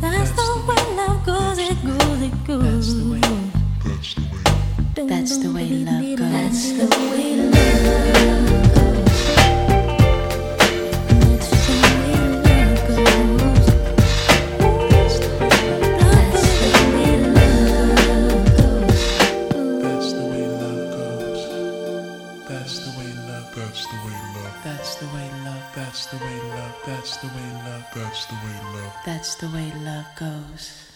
That's the way love goes, it goes, it goes. That's the way love goes. That's the way love goes. That's the way love. That's the way love. That's the way love. That's the way love. That's the way love goes.